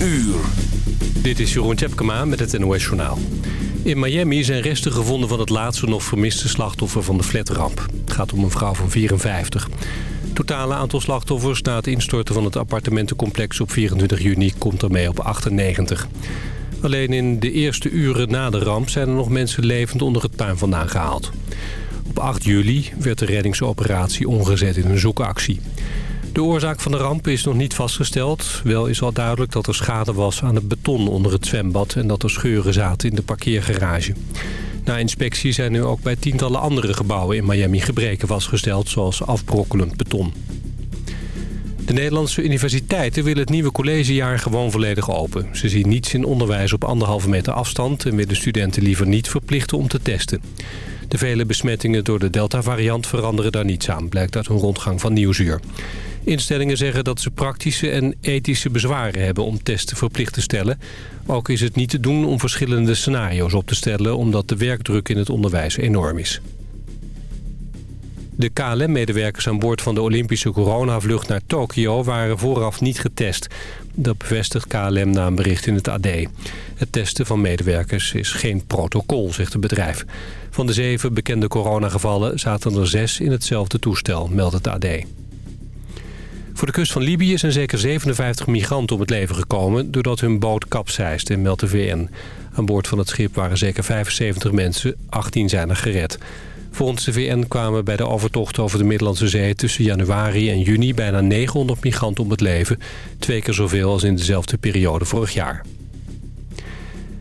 uur. Dit is Jeroen Tjepkema met het NOS Journaal. In Miami zijn resten gevonden van het laatste nog vermiste slachtoffer van de flatramp. Het gaat om een vrouw van 54. Het totale aantal slachtoffers na het instorten van het appartementencomplex op 24 juni komt ermee op 98. Alleen in de eerste uren na de ramp zijn er nog mensen levend onder het puin vandaan gehaald. Op 8 juli werd de reddingsoperatie omgezet in een zoekactie. De oorzaak van de ramp is nog niet vastgesteld. Wel is al duidelijk dat er schade was aan het beton onder het zwembad... en dat er scheuren zaten in de parkeergarage. Na inspectie zijn nu ook bij tientallen andere gebouwen in Miami gebreken vastgesteld... zoals afbrokkelend beton. De Nederlandse universiteiten willen het nieuwe collegejaar gewoon volledig open. Ze zien niets in onderwijs op anderhalve meter afstand... en willen studenten liever niet verplichten om te testen. De vele besmettingen door de Delta-variant veranderen daar niets aan... blijkt uit een rondgang van Nieuwsuur. Instellingen zeggen dat ze praktische en ethische bezwaren hebben om testen verplicht te stellen. Ook is het niet te doen om verschillende scenario's op te stellen... omdat de werkdruk in het onderwijs enorm is. De KLM-medewerkers aan boord van de Olympische coronavlucht naar Tokio waren vooraf niet getest. Dat bevestigt KLM na een bericht in het AD. Het testen van medewerkers is geen protocol, zegt het bedrijf. Van de zeven bekende coronagevallen zaten er zes in hetzelfde toestel, meldt het AD. Voor de kust van Libië zijn zeker 57 migranten om het leven gekomen... doordat hun boot kapseisde, meldt de VN. Aan boord van het schip waren zeker 75 mensen, 18 zijn er gered. Volgens de VN kwamen bij de overtocht over de Middellandse Zee... tussen januari en juni bijna 900 migranten om het leven. Twee keer zoveel als in dezelfde periode vorig jaar.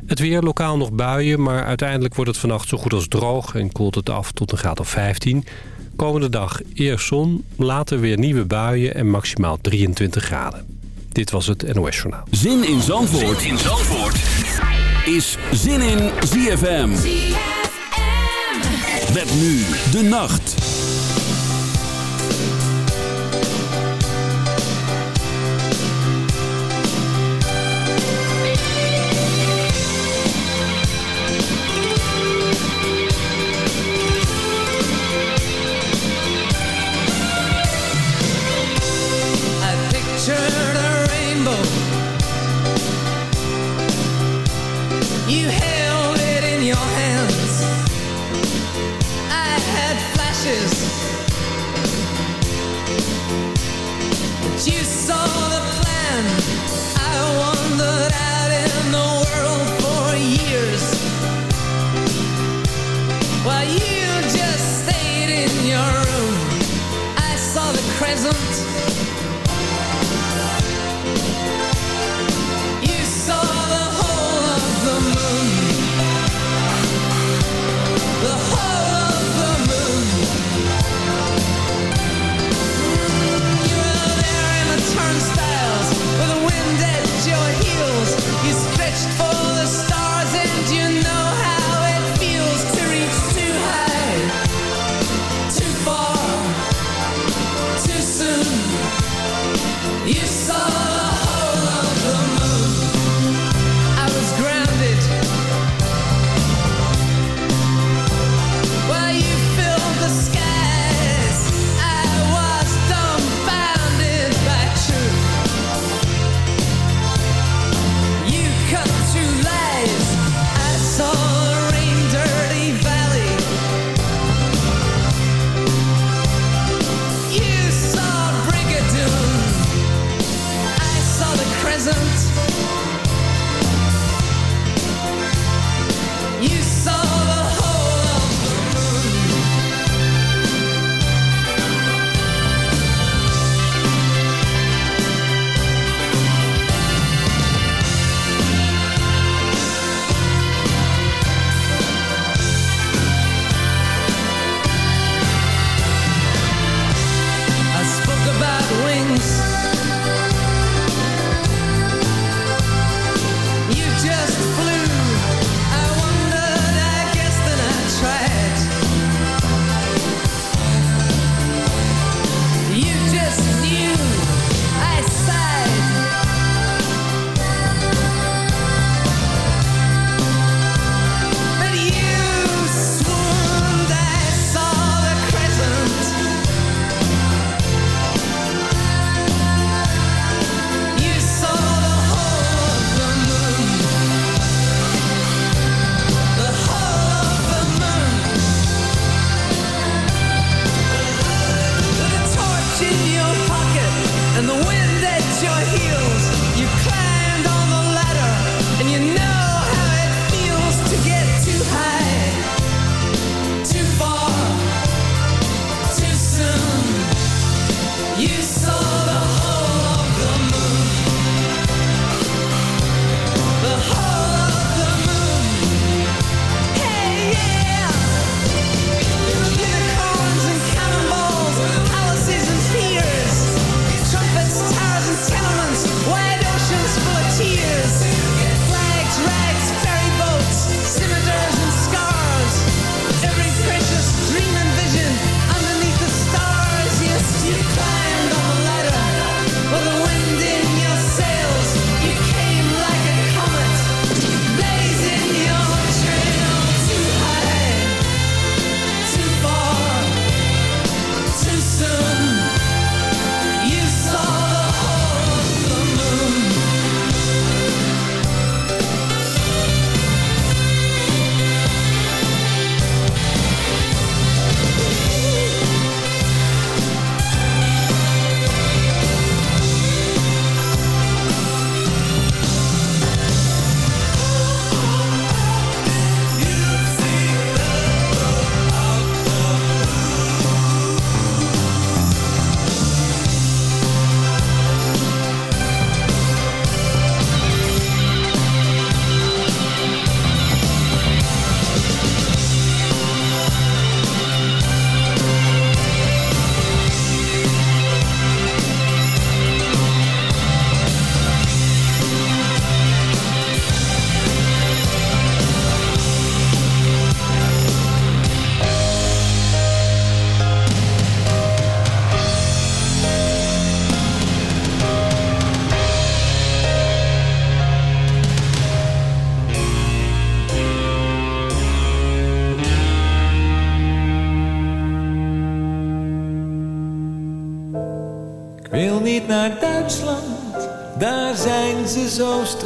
Het weer, lokaal nog buien, maar uiteindelijk wordt het vannacht zo goed als droog... en koelt het af tot een graad of 15. Komende dag eerst zon, later weer nieuwe buien en maximaal 23 graden. Dit was het NOS Journaal. Zin in Zandvoort, zin in Zandvoort. is Zin in ZFM. ZFM. Met nu de nacht.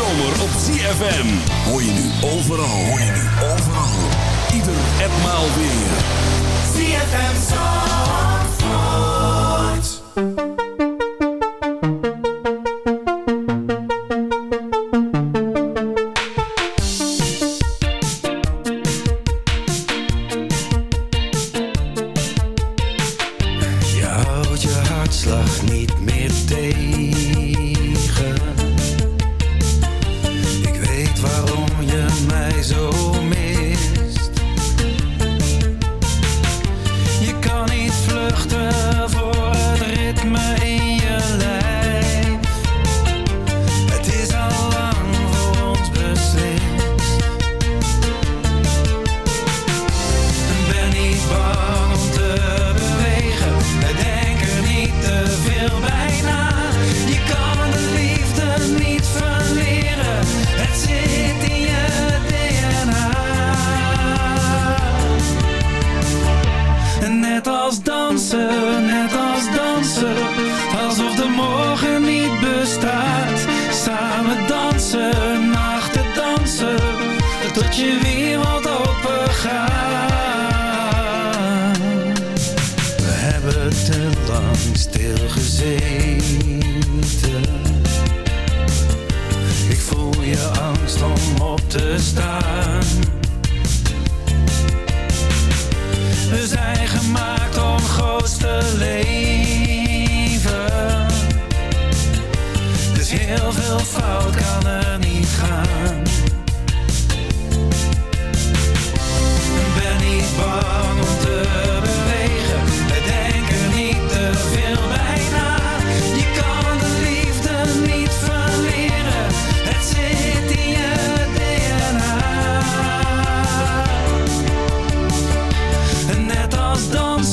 zomer op ZFM. Hoor je nu overal. Hoor je nu overal. Ieder en maal weer. ZFM Zandvoort.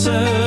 answer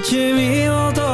接你我。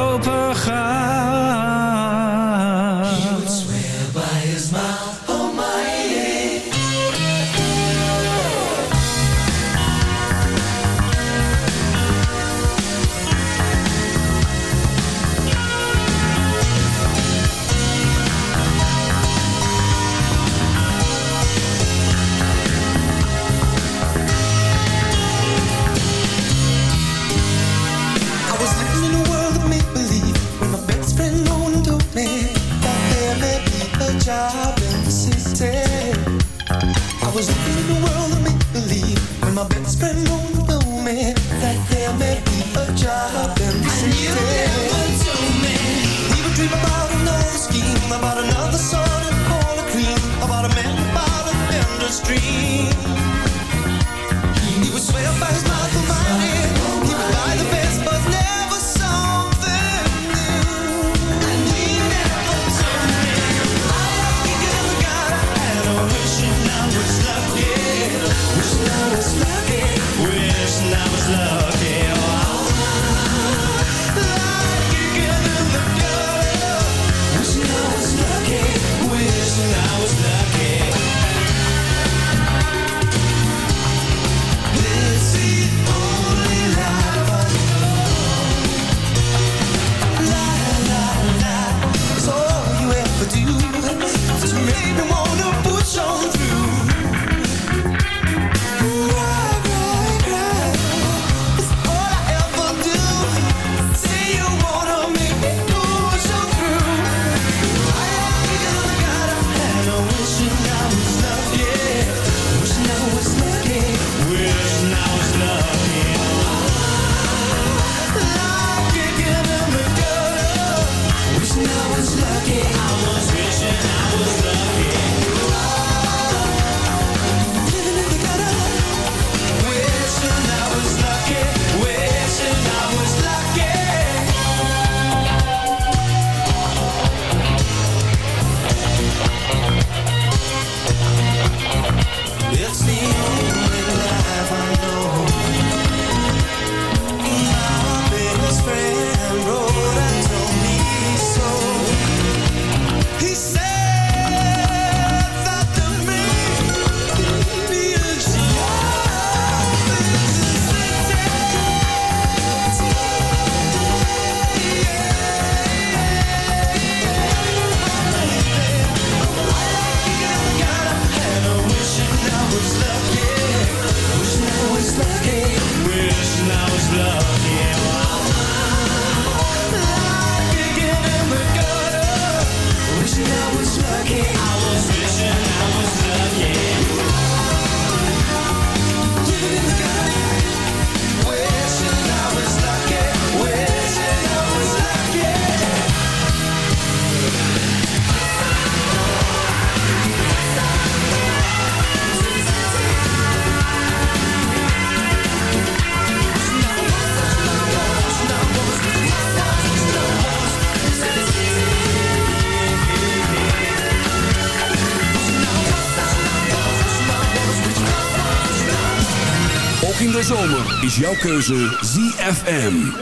Jouw keuze ZFM.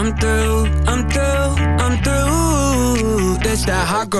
I'm through, I'm through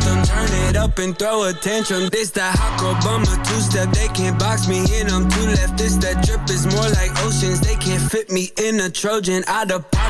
anthem. Turn it up and throw attention. This that hot girl bummer two step. They can't box me in. I'm two left. This that drip is more like oceans. They can't fit me in a Trojan. Out of pocket,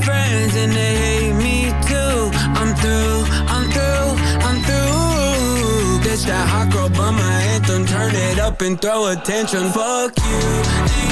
Friends and they hate me too. I'm through, I'm through, I'm through. This that hot girl bummer anthem. Turn it up and throw attention. Fuck you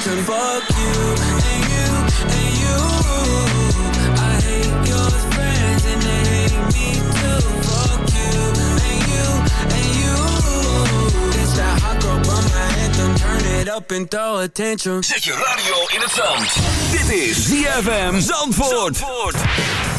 attention. Fuck you and you and you. I hate your friends and they hate me too. Fuck you and you and you. This that hot girl bummer anthem. Turn it up and throw attention. Zet je radio in het zand. Dit is ZFM Zandvoort. Zandvoort.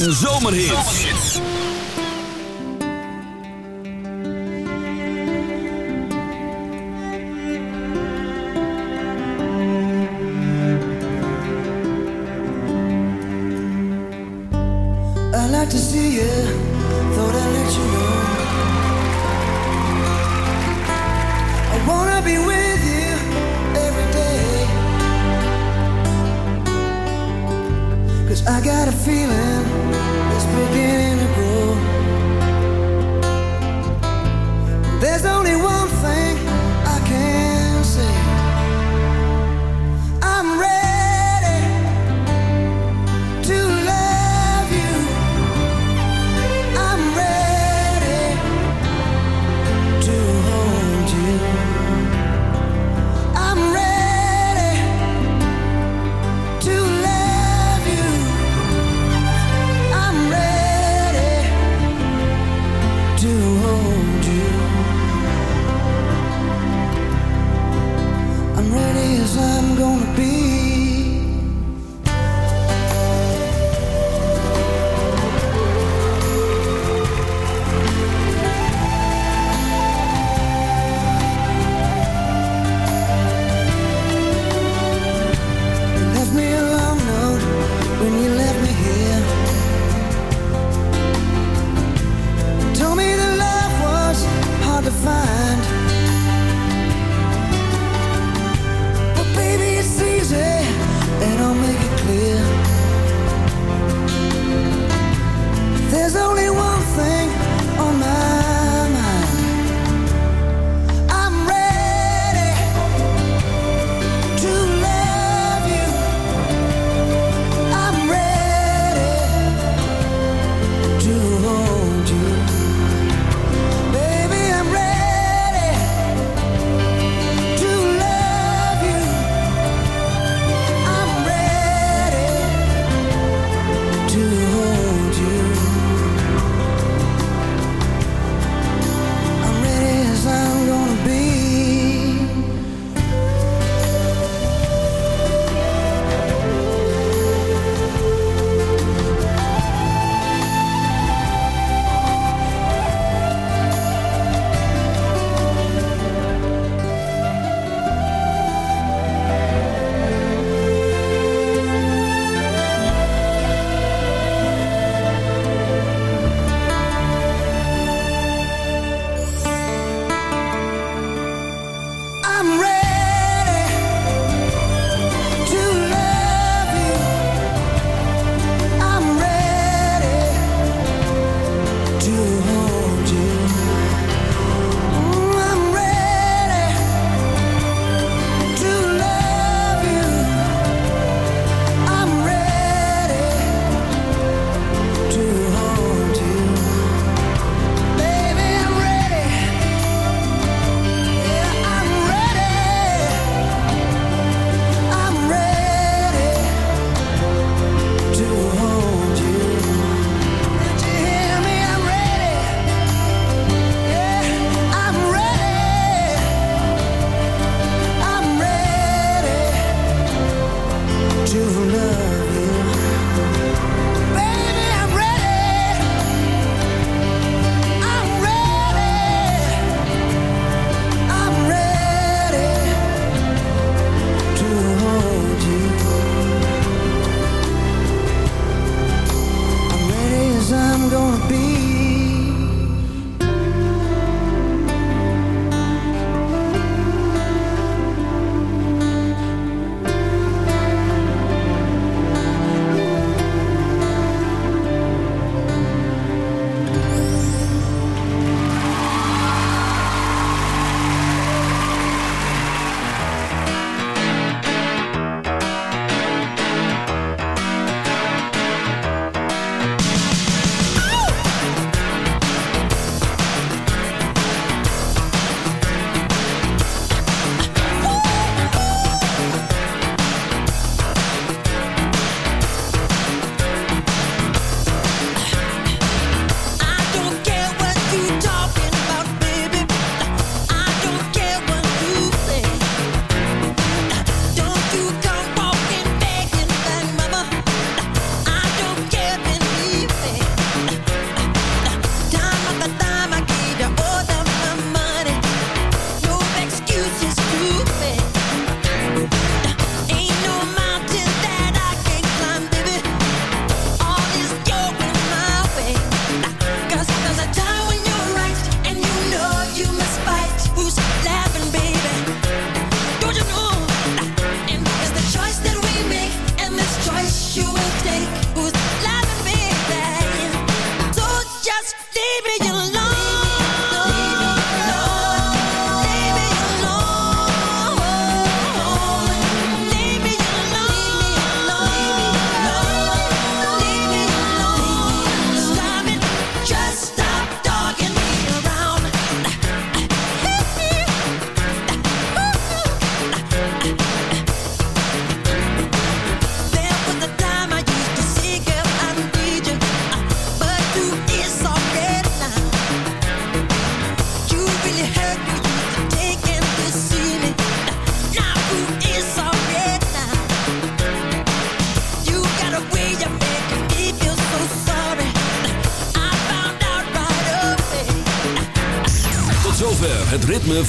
en zo.